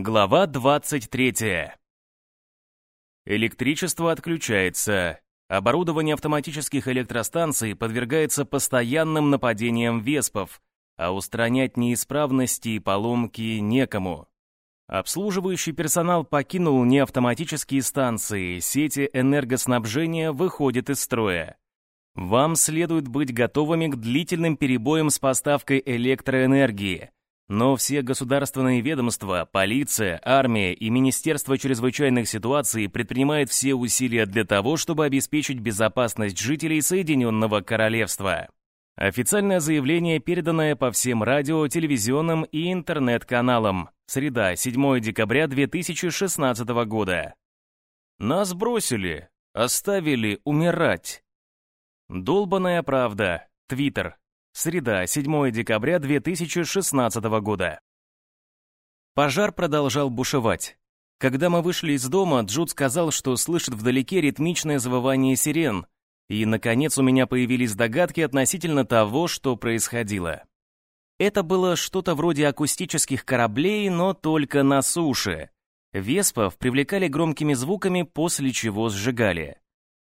Глава 23. Электричество отключается. Оборудование автоматических электростанций подвергается постоянным нападениям веспов, а устранять неисправности и поломки некому. Обслуживающий персонал покинул неавтоматические станции, сети энергоснабжения выходят из строя. Вам следует быть готовыми к длительным перебоям с поставкой электроэнергии – но все государственные ведомства, полиция, армия и Министерство чрезвычайных ситуаций предпринимают все усилия для того, чтобы обеспечить безопасность жителей Соединенного Королевства. Официальное заявление, переданное по всем радио, телевизионным и интернет-каналам. Среда, 7 декабря 2016 года. Нас бросили, оставили умирать. Долбаная правда. Твиттер. Среда, 7 декабря 2016 года. Пожар продолжал бушевать. Когда мы вышли из дома, Джуд сказал, что слышит вдалеке ритмичное завывание сирен, и, наконец, у меня появились догадки относительно того, что происходило. Это было что-то вроде акустических кораблей, но только на суше. Веспов привлекали громкими звуками, после чего сжигали.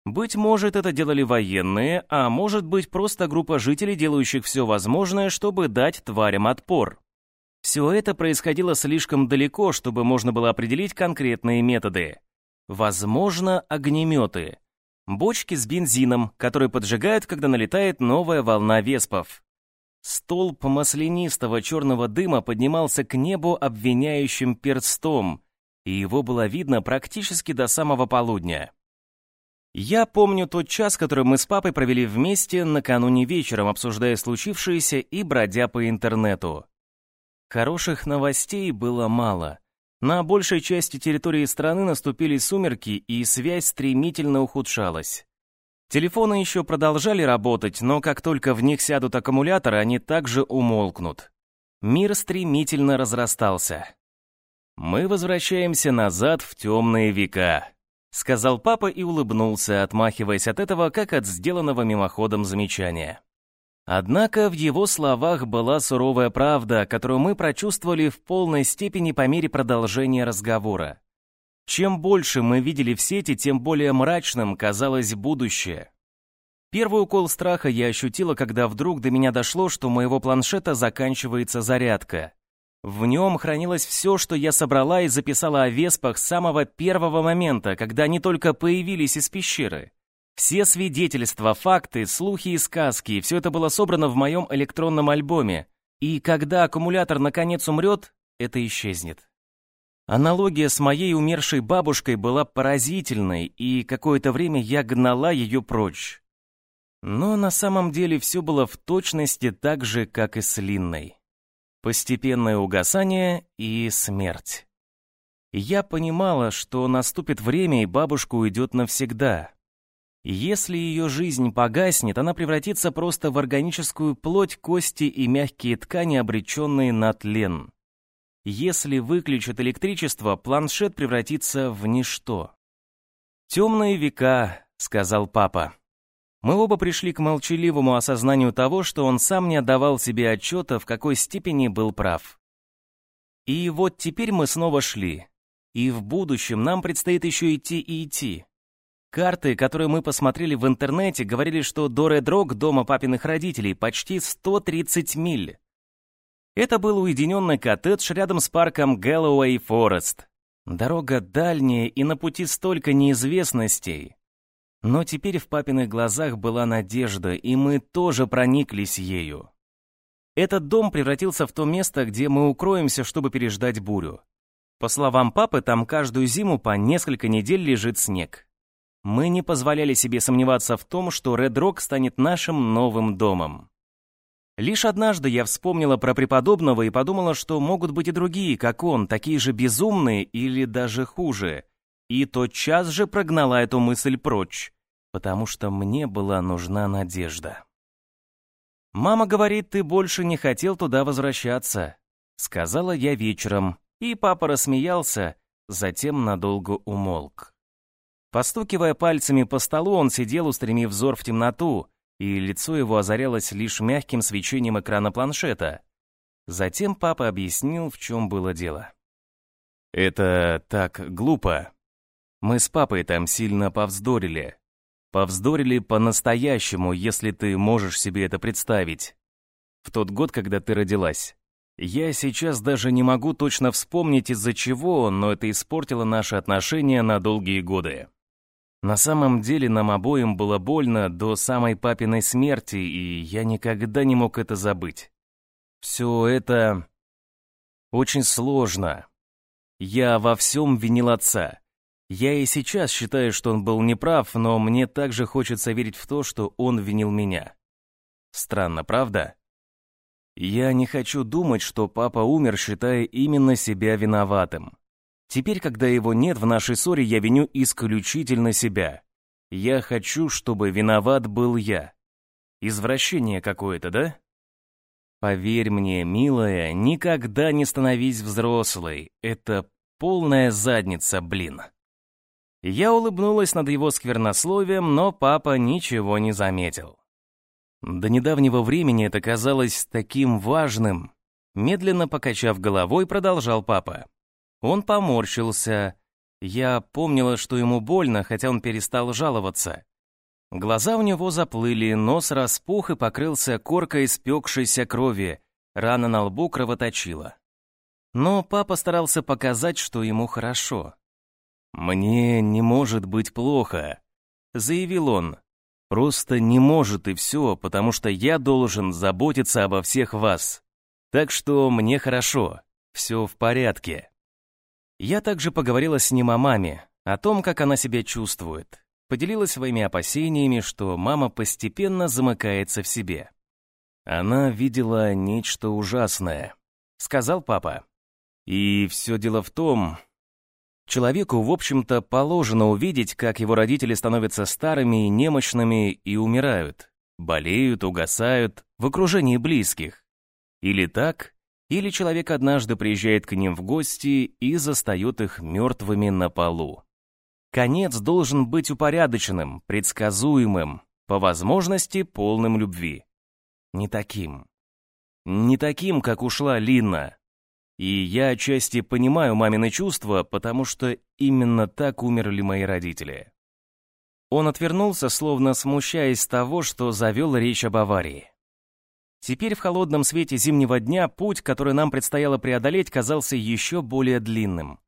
Быть может, это делали военные, а может быть, просто группа жителей, делающих все возможное, чтобы дать тварям отпор. Все это происходило слишком далеко, чтобы можно было определить конкретные методы. Возможно, огнеметы. Бочки с бензином, которые поджигают, когда налетает новая волна веспов. Столб маслянистого черного дыма поднимался к небу обвиняющим перстом, и его было видно практически до самого полудня. Я помню тот час, который мы с папой провели вместе накануне вечером, обсуждая случившееся и бродя по интернету. Хороших новостей было мало. На большей части территории страны наступили сумерки, и связь стремительно ухудшалась. Телефоны еще продолжали работать, но как только в них сядут аккумуляторы, они также умолкнут. Мир стремительно разрастался. Мы возвращаемся назад в темные века сказал папа и улыбнулся, отмахиваясь от этого, как от сделанного мимоходом замечания. Однако в его словах была суровая правда, которую мы прочувствовали в полной степени по мере продолжения разговора. Чем больше мы видели в сети, тем более мрачным казалось будущее. Первый укол страха я ощутила, когда вдруг до меня дошло, что у моего планшета заканчивается зарядка. В нем хранилось все, что я собрала и записала о веспах с самого первого момента, когда они только появились из пещеры. Все свидетельства, факты, слухи и сказки, все это было собрано в моем электронном альбоме. И когда аккумулятор наконец умрет, это исчезнет. Аналогия с моей умершей бабушкой была поразительной, и какое-то время я гнала ее прочь. Но на самом деле все было в точности так же, как и с Линной постепенное угасание и смерть. Я понимала, что наступит время, и бабушка уйдет навсегда. Если ее жизнь погаснет, она превратится просто в органическую плоть, кости и мягкие ткани, обреченные на тлен. Если выключат электричество, планшет превратится в ничто. «Темные века», — сказал папа. Мы оба пришли к молчаливому осознанию того, что он сам не отдавал себе отчета, в какой степени был прав. И вот теперь мы снова шли. И в будущем нам предстоит еще идти и идти. Карты, которые мы посмотрели в интернете, говорили, что до Редрог, дома папиных родителей, почти 130 миль. Это был уединенный коттедж рядом с парком Гэллоуэй Форест. Дорога дальняя, и на пути столько неизвестностей. Но теперь в папиных глазах была надежда, и мы тоже прониклись ею. Этот дом превратился в то место, где мы укроемся, чтобы переждать бурю. По словам папы, там каждую зиму по несколько недель лежит снег. Мы не позволяли себе сомневаться в том, что Ред Рок станет нашим новым домом. Лишь однажды я вспомнила про преподобного и подумала, что могут быть и другие, как он, такие же безумные или даже хуже. И тотчас же прогнала эту мысль прочь потому что мне была нужна надежда. «Мама говорит, ты больше не хотел туда возвращаться», — сказала я вечером, и папа рассмеялся, затем надолго умолк. Постукивая пальцами по столу, он сидел, устремив взор в темноту, и лицо его озарялось лишь мягким свечением экрана планшета. Затем папа объяснил, в чем было дело. Это так глупо. Мы с папой там сильно повздорили. Повздорили по-настоящему, если ты можешь себе это представить. В тот год, когда ты родилась. Я сейчас даже не могу точно вспомнить из-за чего, но это испортило наши отношения на долгие годы. На самом деле нам обоим было больно до самой папиной смерти, и я никогда не мог это забыть. Все это очень сложно. Я во всем винил отца. Я и сейчас считаю, что он был неправ, но мне также хочется верить в то, что он винил меня. Странно, правда? Я не хочу думать, что папа умер, считая именно себя виноватым. Теперь, когда его нет в нашей ссоре, я виню исключительно себя. Я хочу, чтобы виноват был я. Извращение какое-то, да? Поверь мне, милая, никогда не становись взрослой. Это полная задница, блин. Я улыбнулась над его сквернословием, но папа ничего не заметил. До недавнего времени это казалось таким важным. Медленно покачав головой, продолжал папа. Он поморщился. Я помнила, что ему больно, хотя он перестал жаловаться. Глаза у него заплыли, нос распух и покрылся коркой спекшейся крови, рана на лбу кровоточила. Но папа старался показать, что ему хорошо. «Мне не может быть плохо», — заявил он. «Просто не может и все, потому что я должен заботиться обо всех вас. Так что мне хорошо, все в порядке». Я также поговорила с ним о маме, о том, как она себя чувствует. Поделилась своими опасениями, что мама постепенно замыкается в себе. Она видела нечто ужасное, сказал папа. И все дело в том, человеку, в общем-то, положено увидеть, как его родители становятся старыми и немощными и умирают, болеют, угасают в окружении близких. Или так, или человек однажды приезжает к ним в гости и застает их мертвыми на полу. Конец должен быть упорядоченным, предсказуемым, по возможности полным любви. Не таким. Не таким, как ушла Лина. И я отчасти понимаю мамины чувства, потому что именно так умерли мои родители. Он отвернулся, словно смущаясь того, что завел речь об аварии. Теперь в холодном свете зимнего дня путь, который нам предстояло преодолеть, казался еще более длинным.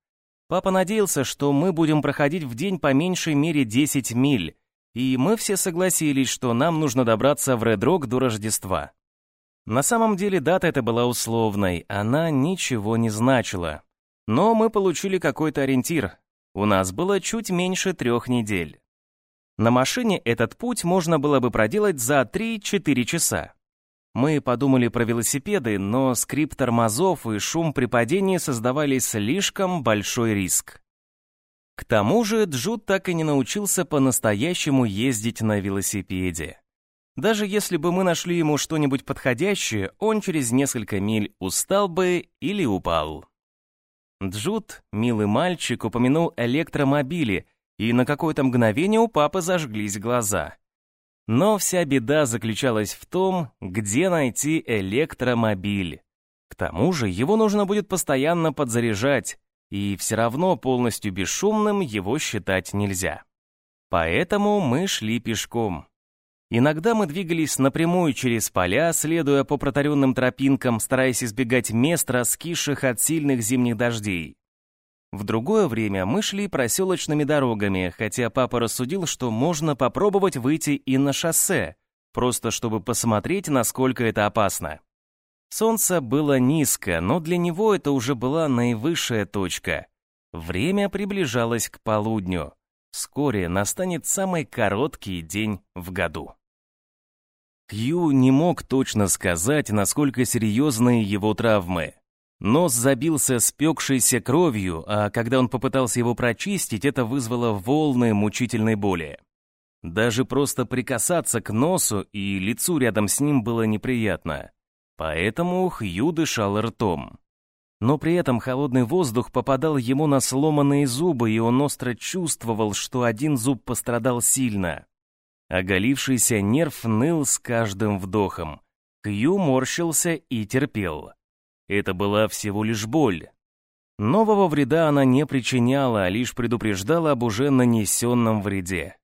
Папа надеялся, что мы будем проходить в день по меньшей мере 10 миль, и мы все согласились, что нам нужно добраться в Ред-Рок до Рождества. На самом деле дата эта была условной, она ничего не значила. Но мы получили какой-то ориентир. У нас было чуть меньше трех недель. На машине этот путь можно было бы проделать за 3-4 часа. Мы подумали про велосипеды, но скрип тормозов и шум при падении создавали слишком большой риск. К тому же Джуд так и не научился по-настоящему ездить на велосипеде. Даже если бы мы нашли ему что-нибудь подходящее, он через несколько миль устал бы или упал. Джуд, милый мальчик, упомянул электромобили, и на какое-то мгновение у папы зажглись глаза. Но вся беда заключалась в том, где найти электромобиль. К тому же его нужно будет постоянно подзаряжать, и все равно полностью бесшумным его считать нельзя. Поэтому мы шли пешком. Иногда мы двигались напрямую через поля, следуя по протаренным тропинкам, стараясь избегать мест, раскисших от сильных зимних дождей. В другое время мы шли проселочными дорогами, хотя папа рассудил, что можно попробовать выйти и на шоссе, просто чтобы посмотреть, насколько это опасно. Солнце было низко, но для него это уже была наивысшая точка. Время приближалось к полудню. Вскоре настанет самый короткий день в году. Хью не мог точно сказать, насколько серьезные его травмы. Нос забился спекшейся кровью, а когда он попытался его прочистить, это вызвало волны мучительной боли. Даже просто прикасаться к носу и лицу рядом с ним было неприятно. Поэтому Хью дышал ртом. Но при этом холодный воздух попадал ему на сломанные зубы, и он остро чувствовал, что один зуб пострадал сильно. Оголившийся нерв ныл с каждым вдохом. Хью морщился и терпел. Это была всего лишь боль. Нового вреда она не причиняла, а лишь предупреждала об уже нанесенном вреде.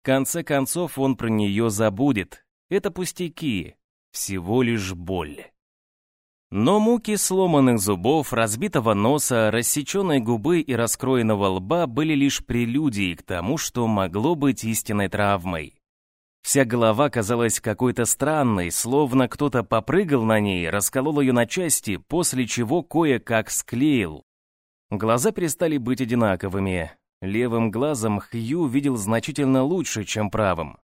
В конце концов он про нее забудет. Это пустяки, всего лишь боль. Но муки сломанных зубов, разбитого носа, рассеченной губы и раскроенного лба были лишь прелюдией к тому, что могло быть истинной травмой. Вся голова казалась какой-то странной, словно кто-то попрыгал на ней, расколол ее на части, после чего кое-как склеил. Глаза перестали быть одинаковыми. Левым глазом Хью видел значительно лучше, чем правым.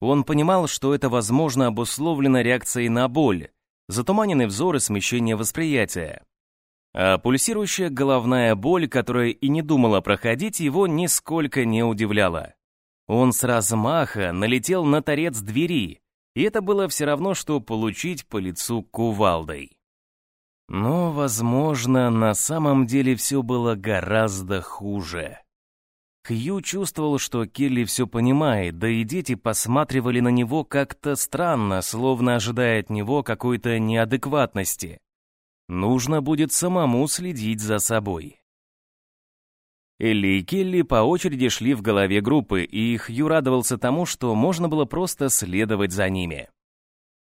Он понимал, что это, возможно, обусловлено реакцией на боль, затуманенный взор и смещение восприятия. А пульсирующая головная боль, которая и не думала проходить, его нисколько не удивляла. Он с размаха налетел на торец двери, и это было все равно, что получить по лицу кувалдой. Но, возможно, на самом деле все было гораздо хуже. Хью чувствовал, что Келли все понимает, да и дети посматривали на него как-то странно, словно ожидая от него какой-то неадекватности. Нужно будет самому следить за собой. Элли и Келли по очереди шли в голове группы, и Хью радовался тому, что можно было просто следовать за ними.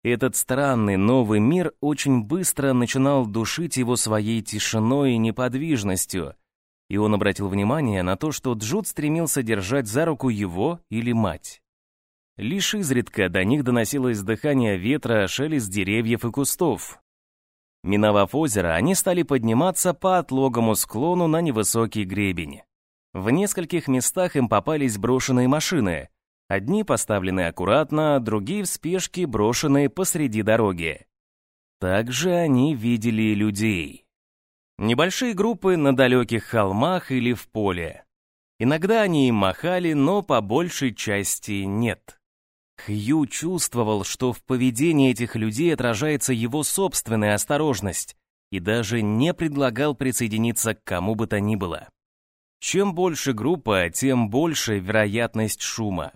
Этот странный новый мир очень быстро начинал душить его своей тишиной и неподвижностью, и он обратил внимание на то, что Джуд стремился держать за руку его или мать. Лишь изредка до них доносилось дыхание ветра, шелест деревьев и кустов. Миновав озеро, они стали подниматься по отлогому склону на невысокий гребень. В нескольких местах им попались брошенные машины. Одни поставлены аккуратно, другие в спешке брошенные посреди дороги. Также они видели людей. Небольшие группы на далеких холмах или в поле. Иногда они им махали, но по большей части нет. Хью чувствовал, что в поведении этих людей отражается его собственная осторожность, и даже не предлагал присоединиться к кому бы то ни было. Чем больше группа, тем больше вероятность шума.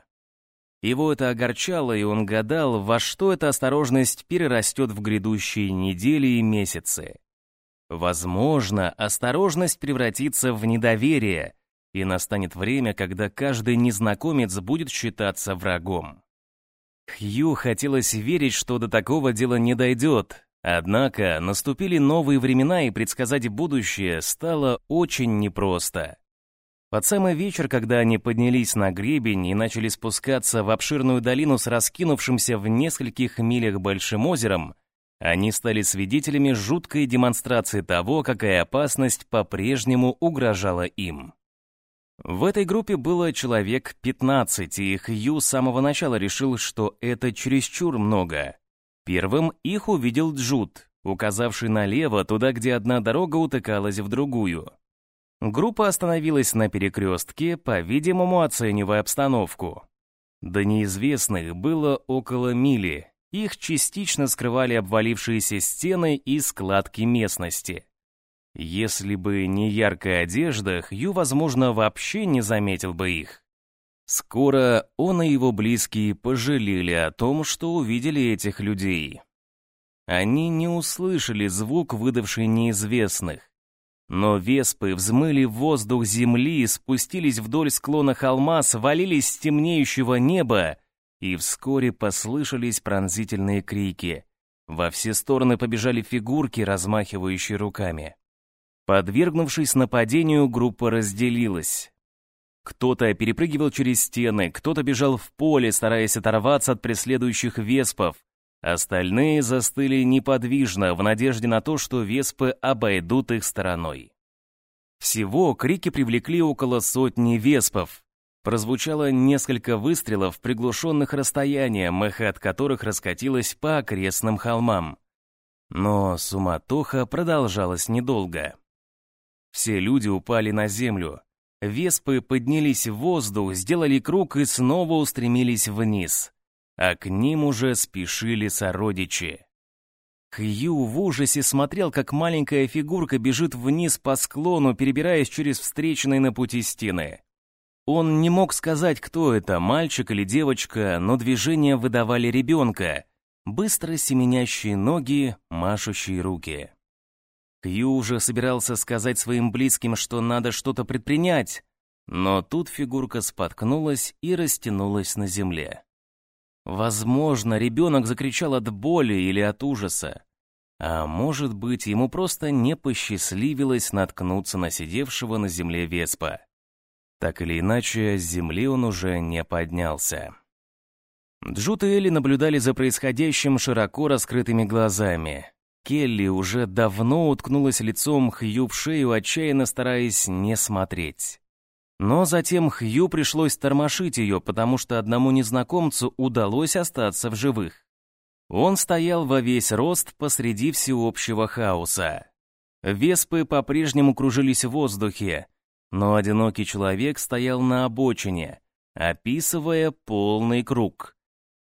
Его это огорчало, и он гадал, во что эта осторожность перерастет в грядущие недели и месяцы. Возможно, осторожность превратится в недоверие, и настанет время, когда каждый незнакомец будет считаться врагом. Хью хотелось верить, что до такого дела не дойдет, однако наступили новые времена, и предсказать будущее стало очень непросто. Под самый вечер, когда они поднялись на гребень и начали спускаться в обширную долину с раскинувшимся в нескольких милях большим озером, они стали свидетелями жуткой демонстрации того, какая опасность по-прежнему угрожала им. В этой группе было человек 15, и Хью с самого начала решил, что это чересчур много. Первым их увидел Джуд, указавший налево, туда, где одна дорога утыкалась в другую. Группа остановилась на перекрестке, по-видимому, оценивая обстановку. До неизвестных было около мили, их частично скрывали обвалившиеся стены и складки местности. Если бы не яркая одежда, Хью, возможно, вообще не заметил бы их. Скоро он и его близкие пожалели о том, что увидели этих людей. Они не услышали звук, выдавший неизвестных. Но веспы взмыли в воздух земли, спустились вдоль склона холма, свалились с темнеющего неба и вскоре послышались пронзительные крики. Во все стороны побежали фигурки, размахивающие руками. Подвергнувшись нападению, группа разделилась. Кто-то перепрыгивал через стены, кто-то бежал в поле, стараясь оторваться от преследующих веспов. Остальные застыли неподвижно, в надежде на то, что веспы обойдут их стороной. Всего крики привлекли около сотни веспов, Прозвучало несколько выстрелов, приглушенных расстоянием, эхо от которых раскатилось по окрестным холмам. Но суматоха продолжалась недолго. Все люди упали на землю. Веспы поднялись в воздух, сделали круг и снова устремились вниз. А к ним уже спешили сородичи. Хью в ужасе смотрел, как маленькая фигурка бежит вниз по склону, перебираясь через встреченные на пути стены. Он не мог сказать, кто это, мальчик или девочка, но движения выдавали ребенка, быстро семенящие ноги, машущие руки. Кью уже собирался сказать своим близким, что надо что-то предпринять, но тут фигурка споткнулась и растянулась на земле. Возможно, ребенок закричал от боли или от ужаса. А может быть, ему просто не посчастливилось наткнуться на сидевшего на земле Веспа. Так или иначе, с земли он уже не поднялся. Джут и Элли наблюдали за происходящим широко раскрытыми глазами. Келли уже давно уткнулась лицом Хью в шею, отчаянно стараясь не смотреть. Но затем Хью пришлось тормошить ее, потому что одному незнакомцу удалось остаться в живых. Он стоял во весь рост посреди всеобщего хаоса. Веспы по-прежнему кружились в воздухе, но одинокий человек стоял на обочине, описывая полный круг.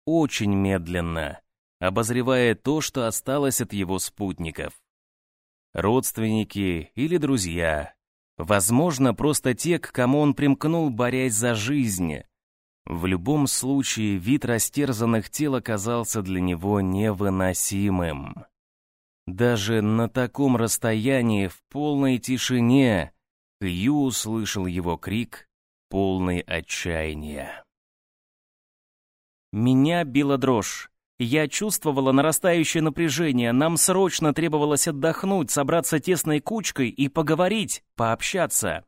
Очень медленно, обозревая то, что осталось от его спутников. Родственники или друзья, Возможно, просто те, к кому он примкнул, борясь за жизнь. В любом случае, вид растерзанных тел оказался для него невыносимым. Даже на таком расстоянии, в полной тишине, Кью услышал его крик, полный отчаяния. Меня била дрожь. Я чувствовала нарастающее напряжение, нам срочно требовалось отдохнуть, собраться тесной кучкой и поговорить, пообщаться.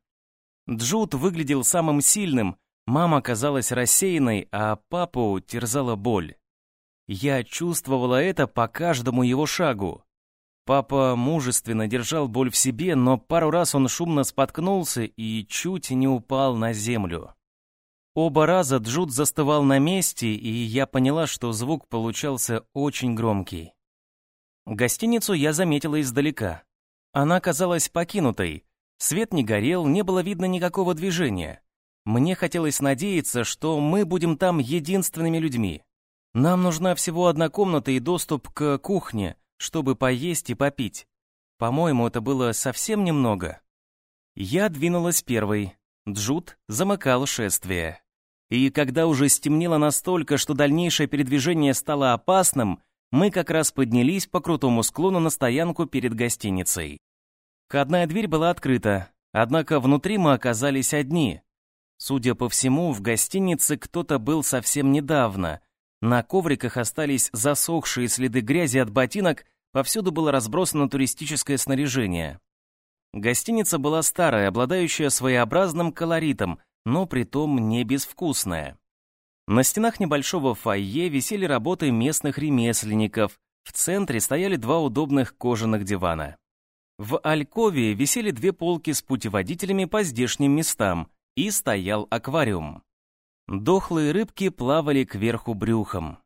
Джуд выглядел самым сильным, мама казалась рассеянной, а папу терзала боль. Я чувствовала это по каждому его шагу. Папа мужественно держал боль в себе, но пару раз он шумно споткнулся и чуть не упал на землю. Оба раза Джуд застывал на месте, и я поняла, что звук получался очень громкий. Гостиницу я заметила издалека. Она казалась покинутой. Свет не горел, не было видно никакого движения. Мне хотелось надеяться, что мы будем там единственными людьми. Нам нужна всего одна комната и доступ к кухне, чтобы поесть и попить. По-моему, это было совсем немного. Я двинулась первой. Джуд замыкал шествие. И когда уже стемнело настолько, что дальнейшее передвижение стало опасным, мы как раз поднялись по крутому склону на стоянку перед гостиницей. Входная дверь была открыта, однако внутри мы оказались одни. Судя по всему, в гостинице кто-то был совсем недавно. На ковриках остались засохшие следы грязи от ботинок, повсюду было разбросано туристическое снаряжение. Гостиница была старая, обладающая своеобразным колоритом, но притом не безвкусная. На стенах небольшого фойе висели работы местных ремесленников, в центре стояли два удобных кожаных дивана. В Алькове висели две полки с путеводителями по здешним местам, и стоял аквариум. Дохлые рыбки плавали кверху брюхом.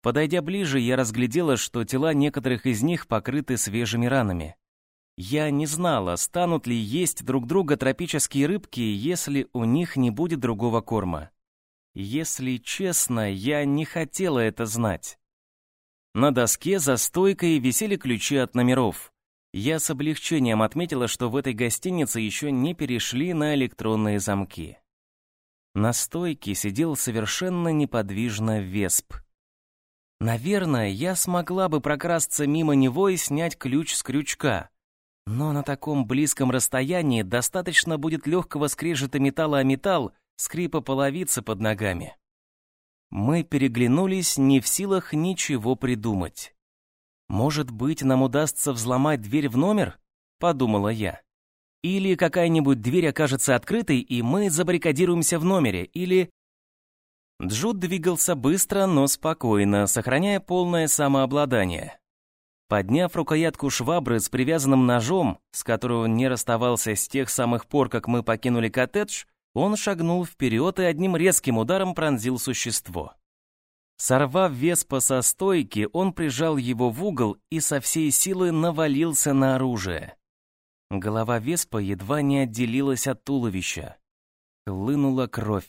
Подойдя ближе, я разглядела, что тела некоторых из них покрыты свежими ранами. Я не знала, станут ли есть друг друга тропические рыбки, если у них не будет другого корма. Если честно, я не хотела это знать. На доске за стойкой висели ключи от номеров. Я с облегчением отметила, что в этой гостинице еще не перешли на электронные замки. На стойке сидел совершенно неподвижно Весп. Наверное, я смогла бы прокрасться мимо него и снять ключ с крючка. Но на таком близком расстоянии достаточно будет легкого скрежета металла о металл, скрипа половицы под ногами. Мы переглянулись, не в силах ничего придумать. «Может быть, нам удастся взломать дверь в номер?» — подумала я. «Или какая-нибудь дверь окажется открытой, и мы забаррикадируемся в номере, или...» Джуд двигался быстро, но спокойно, сохраняя полное самообладание. Подняв рукоятку швабры с привязанным ножом, с которого не расставался с тех самых пор, как мы покинули коттедж, он шагнул вперед и одним резким ударом пронзил существо. Сорвав веспа со стойки, он прижал его в угол и со всей силы навалился на оружие. Голова веспа едва не отделилась от туловища. Хлынула кровь.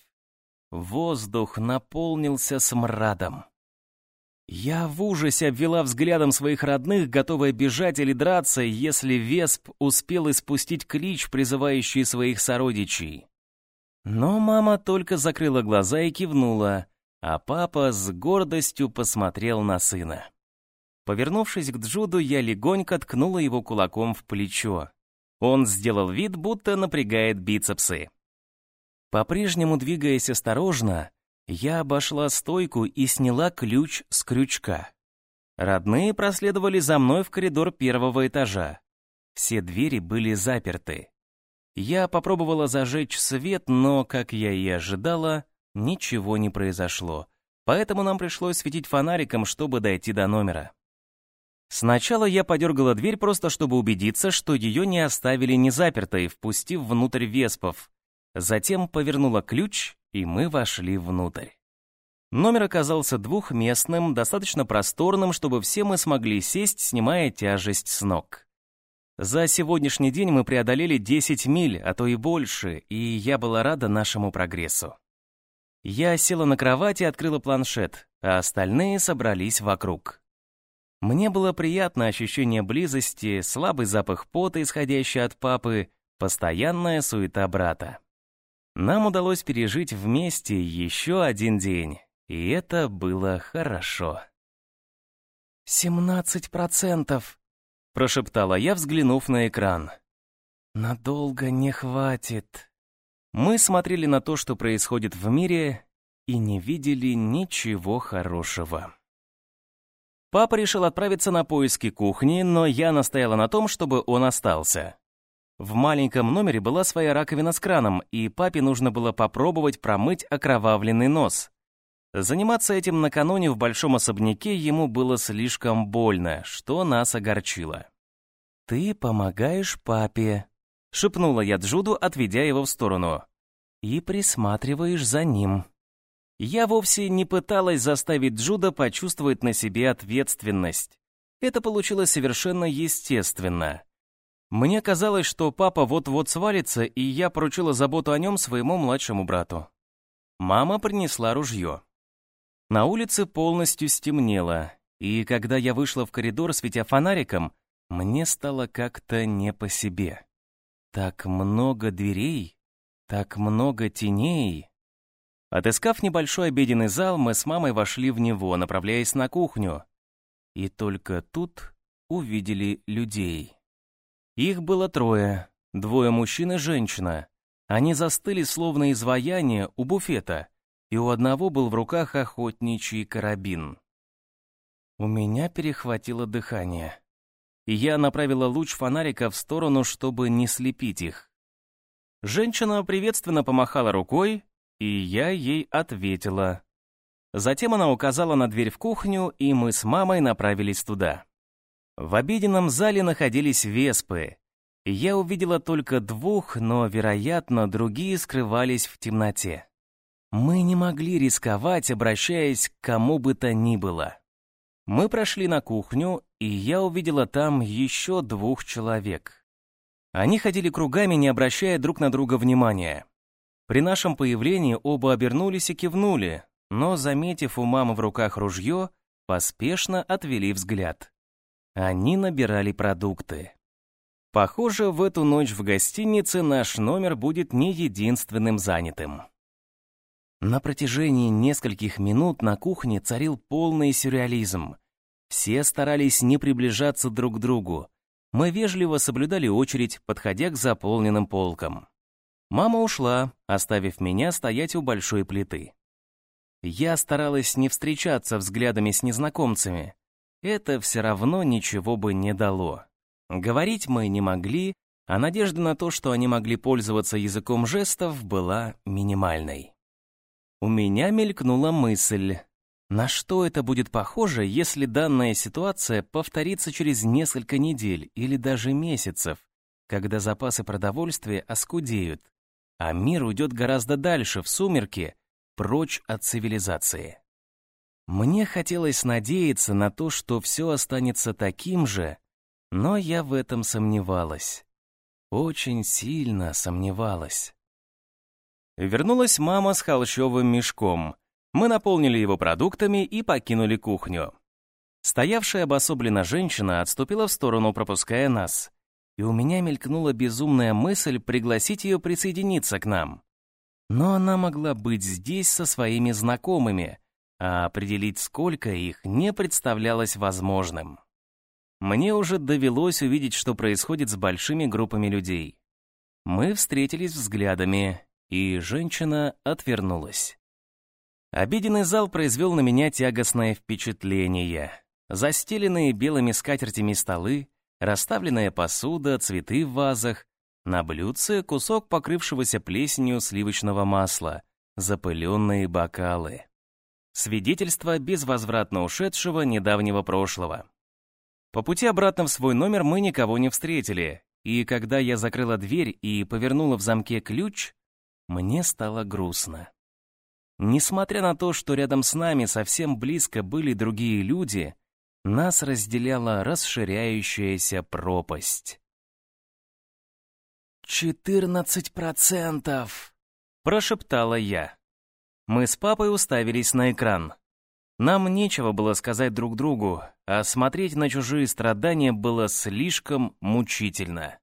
Воздух наполнился смрадом. Я в ужасе обвела взглядом своих родных, готовая бежать или драться, если Весп успел испустить клич, призывающий своих сородичей. Но мама только закрыла глаза и кивнула, а папа с гордостью посмотрел на сына. Повернувшись к Джуду, я легонько ткнула его кулаком в плечо. Он сделал вид, будто напрягает бицепсы. По-прежнему двигаясь осторожно, я обошла стойку и сняла ключ с крючка. Родные проследовали за мной в коридор первого этажа. Все двери были заперты. Я попробовала зажечь свет, но, как я и ожидала, ничего не произошло. Поэтому нам пришлось светить фонариком, чтобы дойти до номера. Сначала я подергала дверь просто чтобы убедиться, что ее не оставили незапертой, впустив внутрь веспов. Затем повернула ключ, и мы вошли внутрь. Номер оказался двухместным, достаточно просторным, чтобы все мы смогли сесть, снимая тяжесть с ног. За сегодняшний день мы преодолели 10 миль, а то и больше, и я была рада нашему прогрессу. Я села на кровати и открыла планшет, а остальные собрались вокруг. Мне было приятно ощущение близости, слабый запах пота, исходящий от папы, постоянная суета брата. Нам удалось пережить вместе еще один день, и это было хорошо. «Семнадцать процентов», — прошептала я, взглянув на экран. «Надолго не хватит». Мы смотрели на то, что происходит в мире, и не видели ничего хорошего. Папа решил отправиться на поиски кухни, но я настояла на том, чтобы он остался. В маленьком номере была своя раковина с краном, и папе нужно было попробовать промыть окровавленный нос. Заниматься этим накануне в большом особняке ему было слишком больно, что нас огорчило. «Ты помогаешь папе», — шепнула я Джуду, отведя его в сторону. «И присматриваешь за ним». Я вовсе не пыталась заставить Джуда почувствовать на себе ответственность. Это получилось совершенно естественно. Мне казалось, что папа вот-вот свалится, и я поручила заботу о нем своему младшему брату. Мама принесла ружье. На улице полностью стемнело, и когда я вышла в коридор, светя фонариком, мне стало как-то не по себе. Так много дверей, так много теней. Отыскав небольшой обеденный зал, мы с мамой вошли в него, направляясь на кухню. И только тут увидели людей. Их было трое, двое мужчин и женщина. Они застыли словно изваяние у буфета, и у одного был в руках охотничий карабин. У меня перехватило дыхание, и я направила луч фонарика в сторону, чтобы не слепить их. Женщина приветственно помахала рукой, и я ей ответила. Затем она указала на дверь в кухню, и мы с мамой направились туда. В обеденном зале находились веспы. Я увидела только двух, но, вероятно, другие скрывались в темноте. Мы не могли рисковать, обращаясь к кому бы то ни было. Мы прошли на кухню, и я увидела там еще двух человек. Они ходили кругами, не обращая друг на друга внимания. При нашем появлении оба обернулись и кивнули, но, заметив у мамы в руках ружье, поспешно отвели взгляд. Они набирали продукты. Похоже, в эту ночь в гостинице наш номер будет не единственным занятым. На протяжении нескольких минут на кухне царил полный сюрреализм. Все старались не приближаться друг к другу. Мы вежливо соблюдали очередь, подходя к заполненным полкам. Мама ушла, оставив меня стоять у большой плиты. Я старалась не встречаться взглядами с незнакомцами. Это все равно ничего бы не дало. Говорить мы не могли, а надежда на то, что они могли пользоваться языком жестов, была минимальной. У меня мелькнула мысль, на что это будет похоже, если данная ситуация повторится через несколько недель или даже месяцев, когда запасы продовольствия оскудеют, а мир уйдет гораздо дальше, в сумерки, прочь от цивилизации. Мне хотелось надеяться на то, что все останется таким же, но я в этом сомневалась. Очень сильно сомневалась. Вернулась мама с холщовым мешком. Мы наполнили его продуктами и покинули кухню. Стоявшая обособлена женщина отступила в сторону, пропуская нас и у меня мелькнула безумная мысль пригласить ее присоединиться к нам. Но она могла быть здесь со своими знакомыми, а определить сколько их не представлялось возможным. Мне уже довелось увидеть, что происходит с большими группами людей. Мы встретились взглядами, и женщина отвернулась. Обеденный зал произвел на меня тягостное впечатление. Застеленные белыми скатертями столы, расставленная посуда, цветы в вазах, на блюдце кусок покрывшегося плесенью сливочного масла, запыленные бокалы. Свидетельство безвозвратно ушедшего недавнего прошлого. По пути обратно в свой номер мы никого не встретили, и когда я закрыла дверь и повернула в замке ключ, мне стало грустно. Несмотря на то, что рядом с нами совсем близко были другие люди, нас разделяла расширяющаяся пропасть. «Четырнадцать процентов!» — прошептала я. Мы с папой уставились на экран. Нам нечего было сказать друг другу, а смотреть на чужие страдания было слишком мучительно.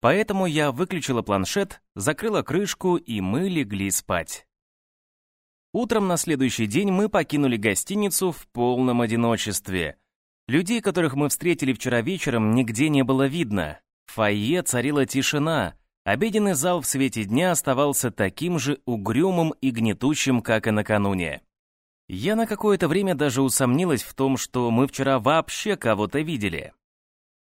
Поэтому я выключила планшет, закрыла крышку, и мы легли спать. Утром на следующий день мы покинули гостиницу в полном одиночестве. Людей, которых мы встретили вчера вечером, нигде не было видно. В фойе царила тишина. Обеденный зал в свете дня оставался таким же угрюмым и гнетущим, как и накануне. Я на какое-то время даже усомнилась в том, что мы вчера вообще кого-то видели.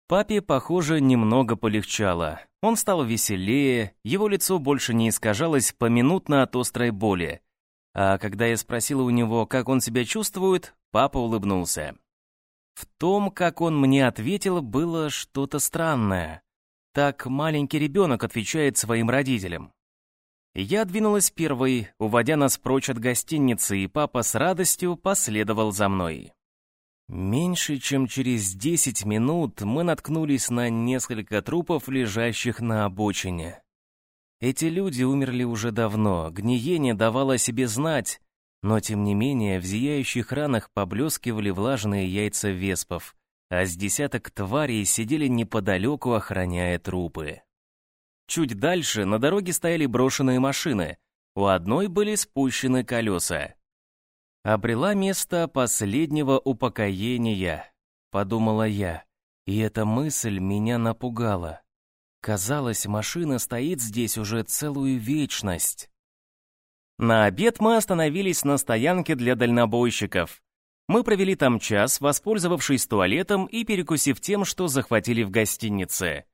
Папе, похоже, немного полегчало. Он стал веселее, его лицо больше не искажалось поминутно от острой боли. А когда я спросила у него, как он себя чувствует, папа улыбнулся. В том, как он мне ответил, было что-то странное. Так маленький ребенок отвечает своим родителям. Я двинулась первой, уводя нас прочь от гостиницы, и папа с радостью последовал за мной. Меньше чем через десять минут мы наткнулись на несколько трупов, лежащих на обочине. Эти люди умерли уже давно, гниение давало о себе знать, но тем не менее в зияющих ранах поблескивали влажные яйца веспов, а с десяток тварей сидели неподалеку, охраняя трупы. Чуть дальше на дороге стояли брошенные машины. У одной были спущены колеса. Обрела место последнего упокоения, подумала я, и эта мысль меня напугала. Казалось, машина стоит здесь уже целую вечность. На обед мы остановились на стоянке для дальнобойщиков. Мы провели там час, воспользовавшись туалетом и перекусив тем, что захватили в гостинице.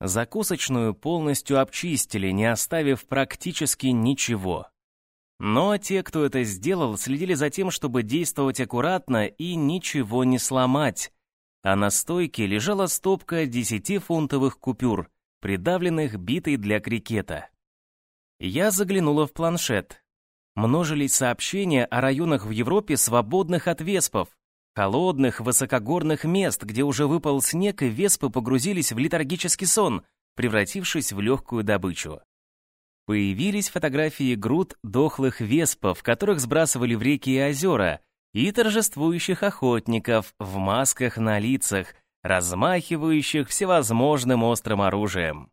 Закусочную полностью обчистили, не оставив практически ничего. Но те, кто это сделал, следили за тем, чтобы действовать аккуратно и ничего не сломать. А на стойке лежала стопка 10-фунтовых купюр, придавленных битой для крикета. Я заглянула в планшет. Множились сообщения о районах в Европе, свободных от веспов. Холодных, высокогорных мест, где уже выпал снег, и веспы погрузились в летаргический сон, превратившись в легкую добычу. Появились фотографии груд дохлых веспов, которых сбрасывали в реки и озера, и торжествующих охотников в масках на лицах, размахивающих всевозможным острым оружием.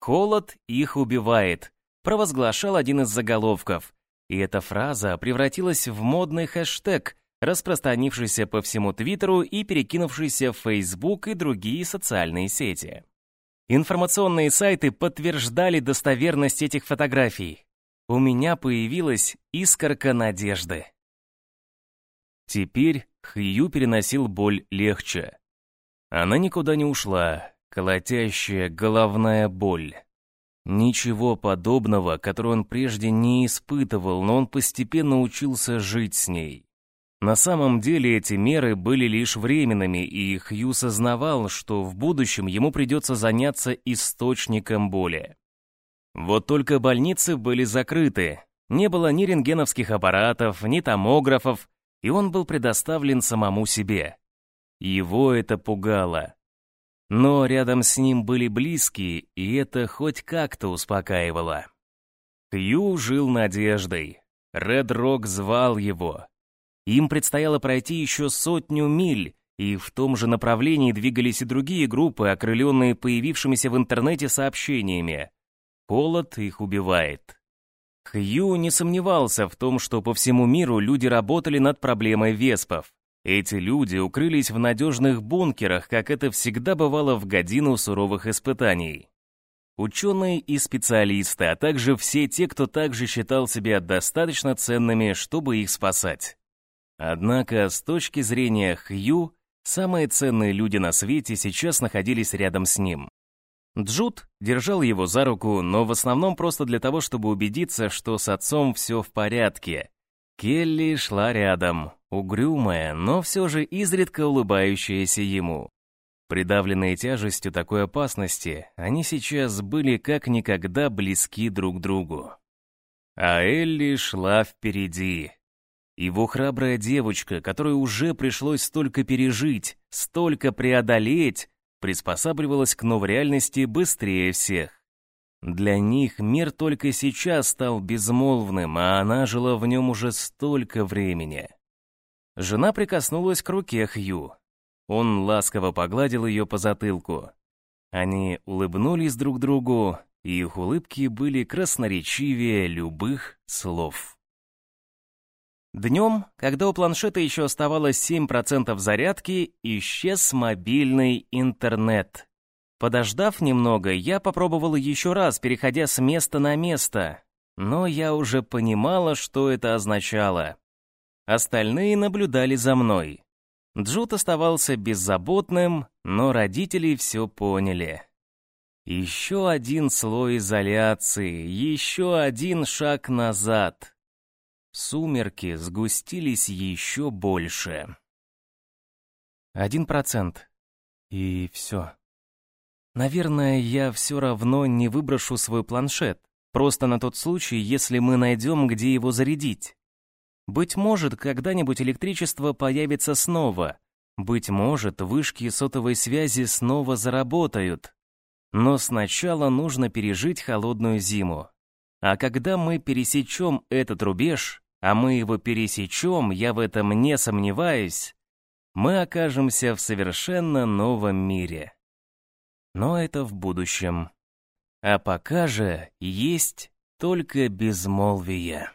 «Холод их убивает», провозглашал один из заголовков, и эта фраза превратилась в модный хэштег, распространившийся по всему Твиттеру и перекинувшийся в Facebook и другие социальные сети. Информационные сайты подтверждали достоверность этих фотографий. У меня появилась искорка надежды. Теперь Хью переносил боль легче. Она никуда не ушла, колотящая головная боль. Ничего подобного, которого он прежде не испытывал, но он постепенно учился жить с ней. На самом деле эти меры были лишь временными, и Хью сознавал, что в будущем ему придется заняться источником боли. Вот только больницы были закрыты, не было ни рентгеновских аппаратов, ни томографов, и он был предоставлен самому себе. Его это пугало. Но рядом с ним были близкие, и это хоть как-то успокаивало. Хью жил надеждой. Ред Рок звал его, им предстояло пройти еще сотню миль, и в том же направлении двигались и другие группы, окрыленные появившимися в интернете сообщениями. Холод их убивает. Хью не сомневался в том, что по всему миру люди работали над проблемой веспов. Эти люди укрылись в надежных бункерах, как это всегда бывало в годину суровых испытаний. Ученые и специалисты, а также все те, кто также считал себя достаточно ценными, чтобы их спасать. Однако, с точки зрения Хью, самые ценные люди на свете сейчас находились рядом с ним. Джуд держал его за руку, но в основном просто для того, чтобы убедиться, что с отцом все в порядке. Келли шла рядом, угрюмая, но все же изредка улыбающаяся ему. Придавленные тяжестью такой опасности, они сейчас были как никогда близки друг другу. А Элли шла впереди. Его храбрая девочка, которой уже пришлось столько пережить, столько преодолеть, приспосабливалась к новой реальности быстрее всех. Для них мир только сейчас стал безмолвным, а она жила в нем уже столько времени. Жена прикоснулась к руке Хью. Он ласково погладил ее по затылку. Они улыбнулись друг другу, и их улыбки были красноречивее любых слов. Днем, когда у планшета еще оставалось 7% зарядки, исчез мобильный интернет. Подождав немного, я попробовала еще раз, переходя с места на место. Но я уже понимала, что это означало. Остальные наблюдали за мной. Джут оставался беззаботным, но родители все поняли. Еще один слой изоляции, еще один шаг назад. Сумерки сгустились еще больше. Один процент. И все. Наверное, я все равно не выброшу свой планшет. Просто на тот случай, если мы найдем, где его зарядить. Быть может, когда-нибудь электричество появится снова. Быть может, вышки сотовой связи снова заработают. Но сначала нужно пережить холодную зиму. А когда мы пересечем этот рубеж, а мы его пересечем, я в этом не сомневаюсь, мы окажемся в совершенно новом мире. Но это в будущем. А пока же есть только безмолвие.